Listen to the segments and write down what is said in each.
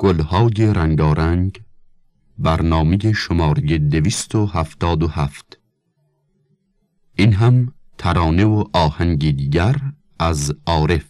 گلهای رنگارنگ برنامه شماره دویست و هفتاد و هفت. این هم ترانه و آهنگی دیگر از عارف.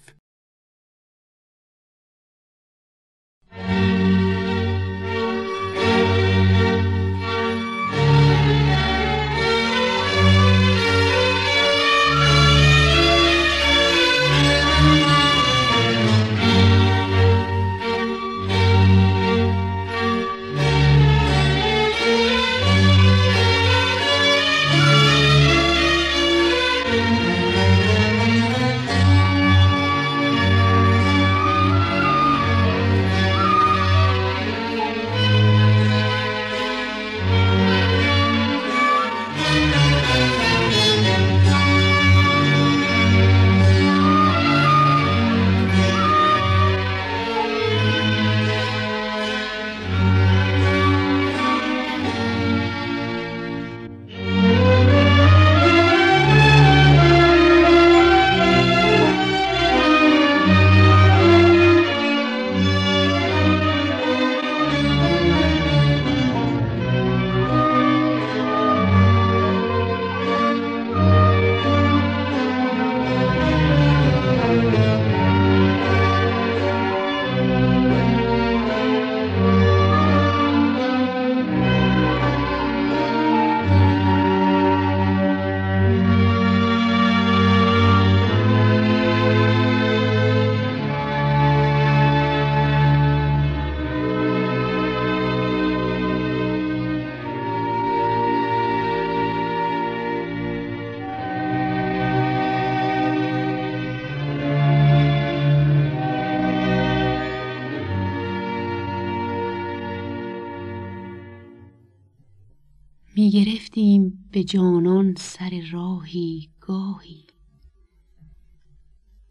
گرفتیم به جانان سر راهی گاهی.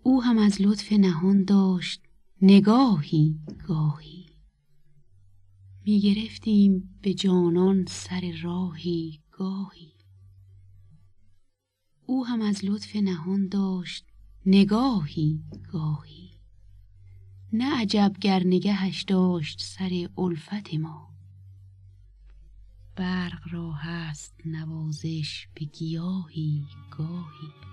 او هم از لطف نهان داشت نگاهی گاهی. می گرفتیم به جانان سر راهی گاهی. او هم از لطف نهان داشت نگاهی گاهی. نه عجب گر نگهش داشت سر الفت ما. برق را هست نوازش به گیاهی گاهی.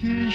qui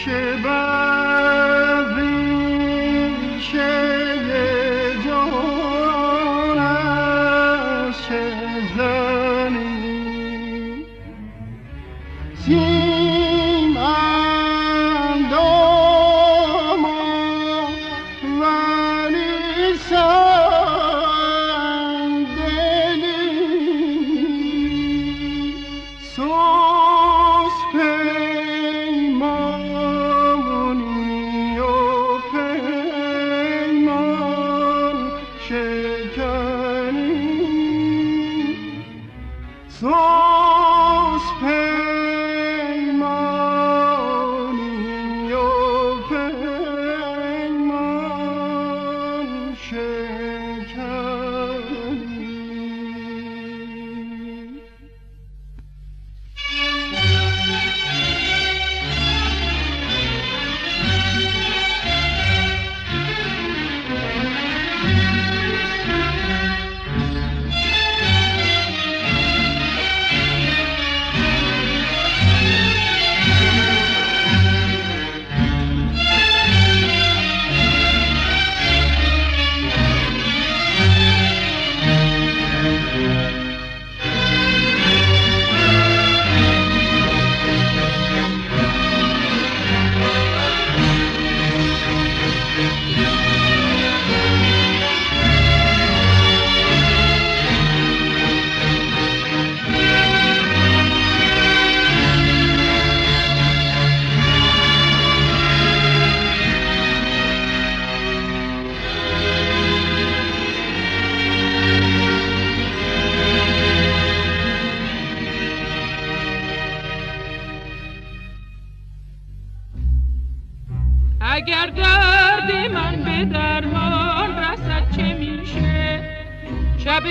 به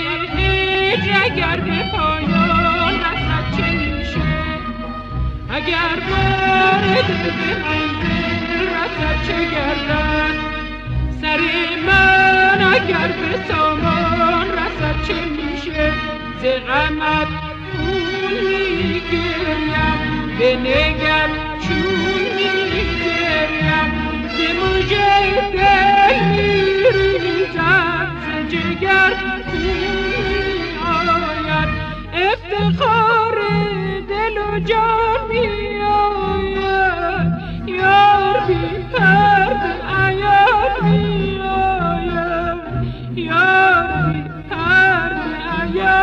اگر به پایان رسد چه میشه؟ اگر بار دل به منزل رسد چه گردد سر من اگر به سامان رسد چه میشه؟ ز غمت خون میگریم به نگر چون میگریم. ز مژه دل میریزد ز جگر افتخار دل و جان می آید. یار بی پرد ایار می آید. یار بی پرد ایار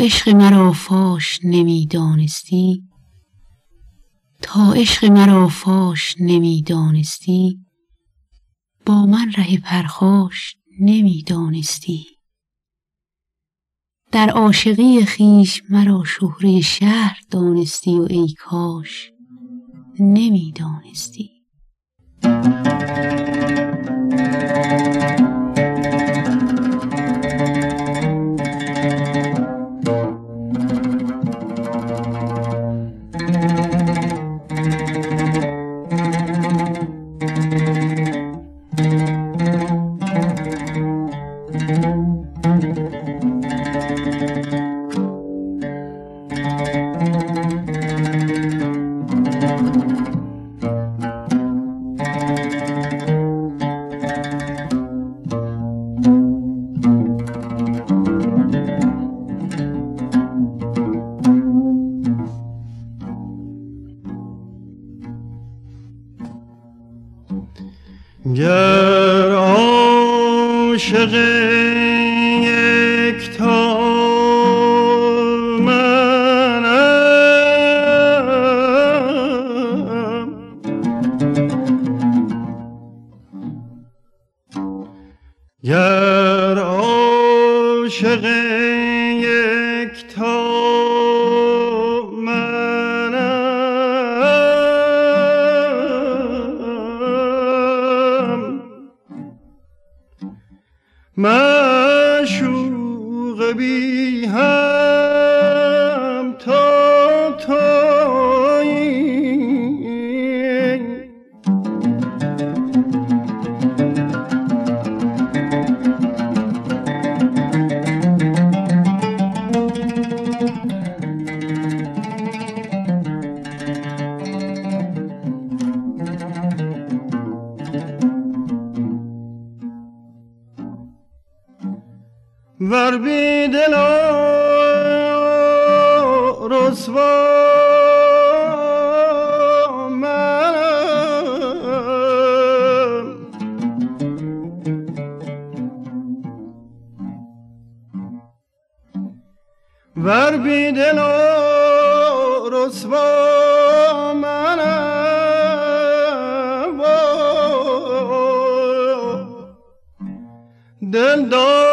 عشق مرا فاش نمی‌دانستی؟ تا عشق مرا فاش نمی‌دانستی با من ره پرخاش نمی‌دانستی. در عاشقی خیش مرا شهره شهر دانستی و ای کاش نمی‌دانستی. Mom! the dun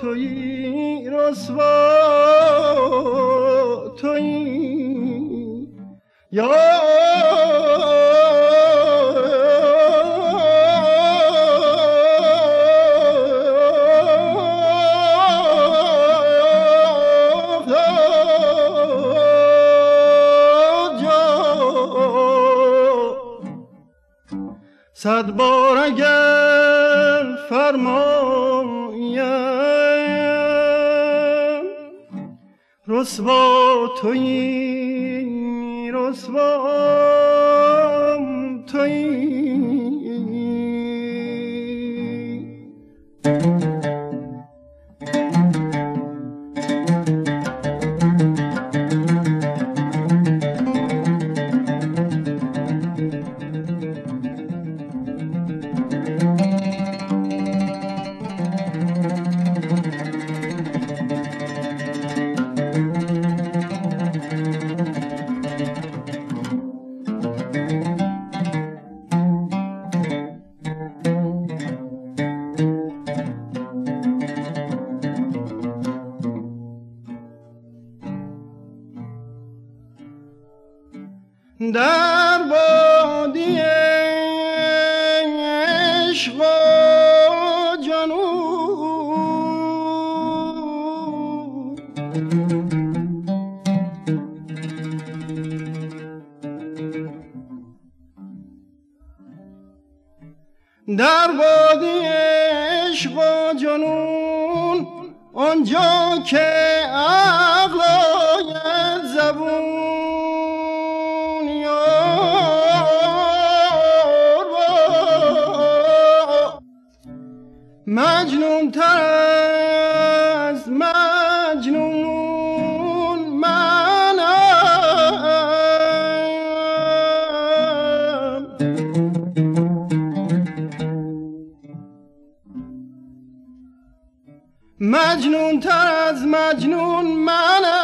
توی رسوا توی یا صد بار اگر فرمان رسوا تویی رسوا. که عقل آید زبون و مجنون تر مجنون تر از مجنون منم.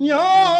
娘。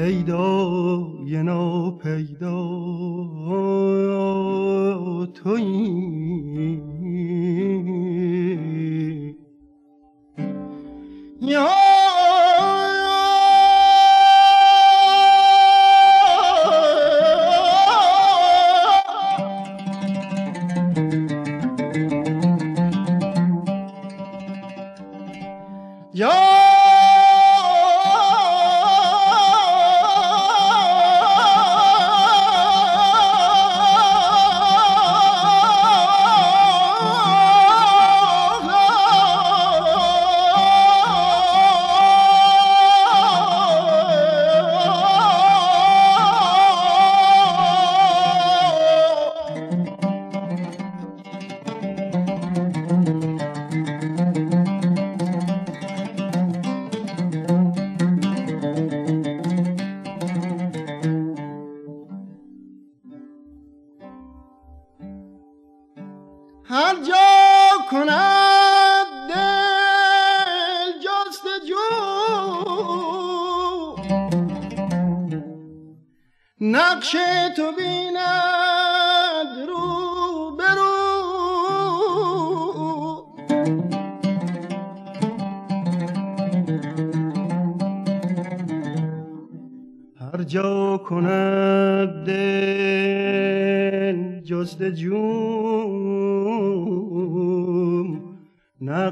پیدا پیدای ناپیدا.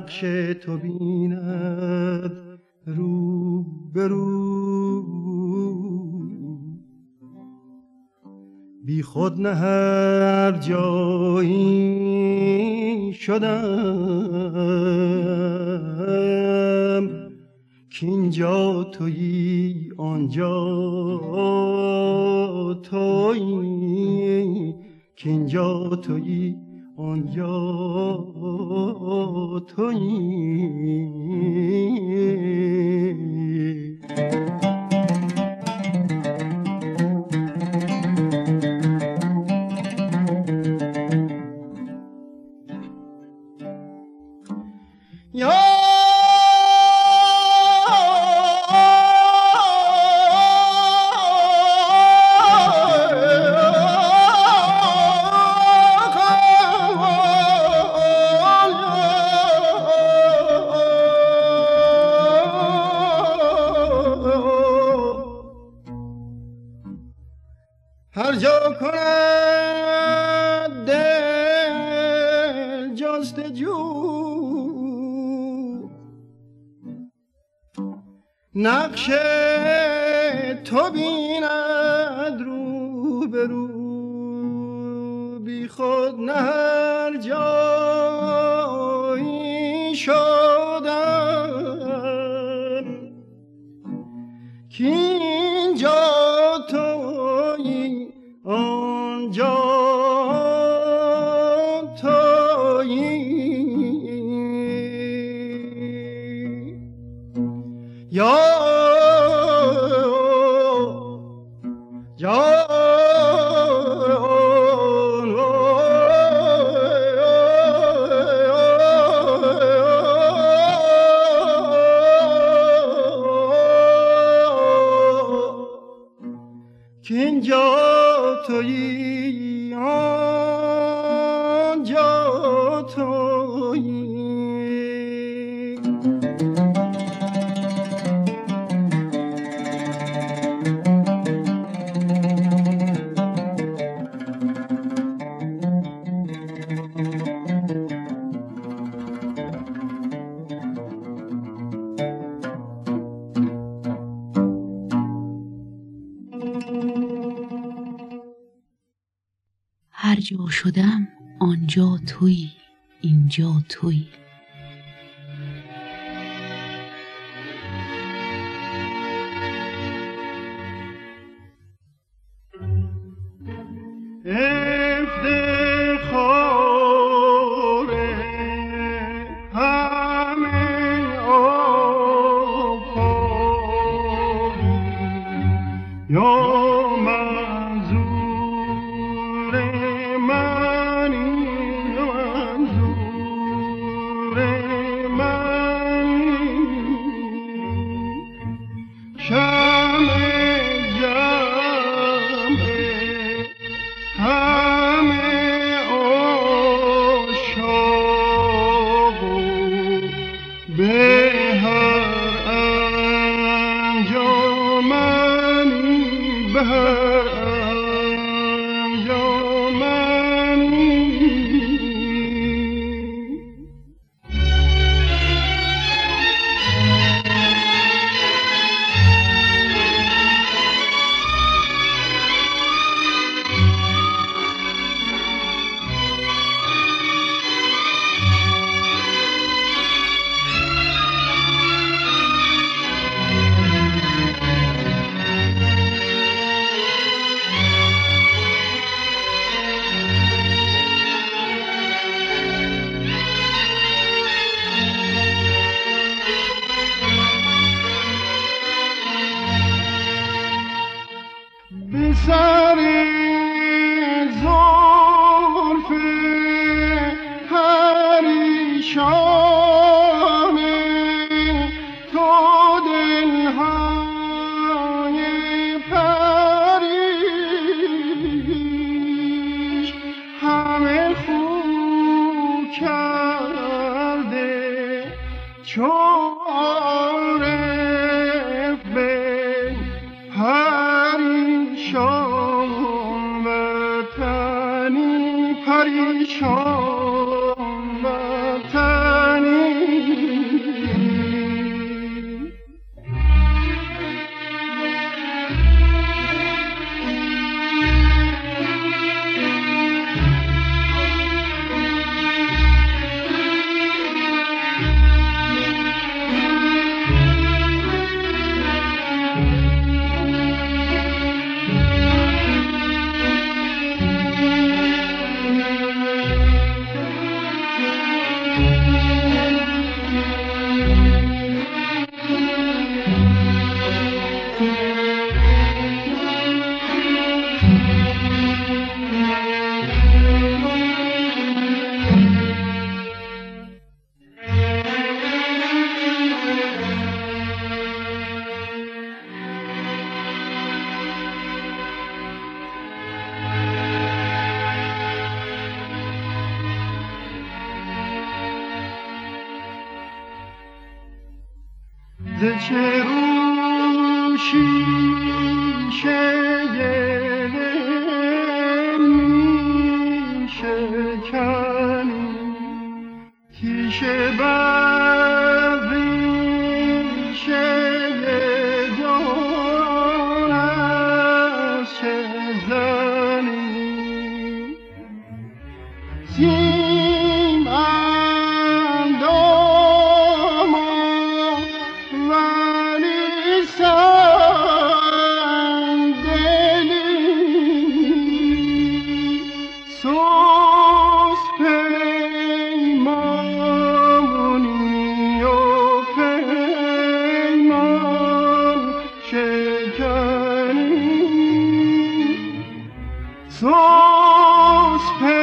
نقش تو بیند رو برو بی خود نه هر جایی شدم که اینجا تویی آنجا تویی. که اینجا تویی آنجا تویی نقش تو بیند رو به رو. بی خود نه هر جایی شدم. که هر جا شدم آنجا توی اینجا تویی. Oh ز چه رو شیشه می شکنی Oh.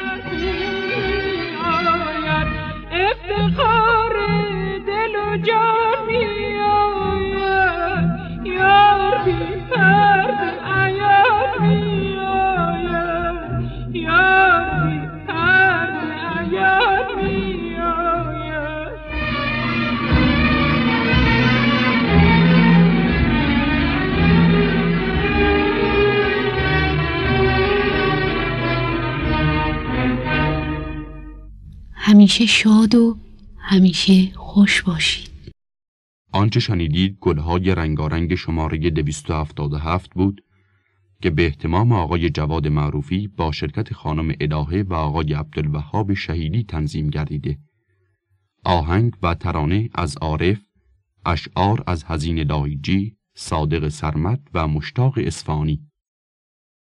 Thank you. همیشه شاد و همیشه خوش باشید. آنچه شنیدید گلهای رنگارنگ شماره 277 بود که به احتمام آقای جواد معروفی با شرکت خانم الهه و آقای عبدالوهاب شهیدی تنظیم گردیده. آهنگ و ترانه از عارف اشعار از حزین لایجی صادق سرمت و مشتاق اسفانی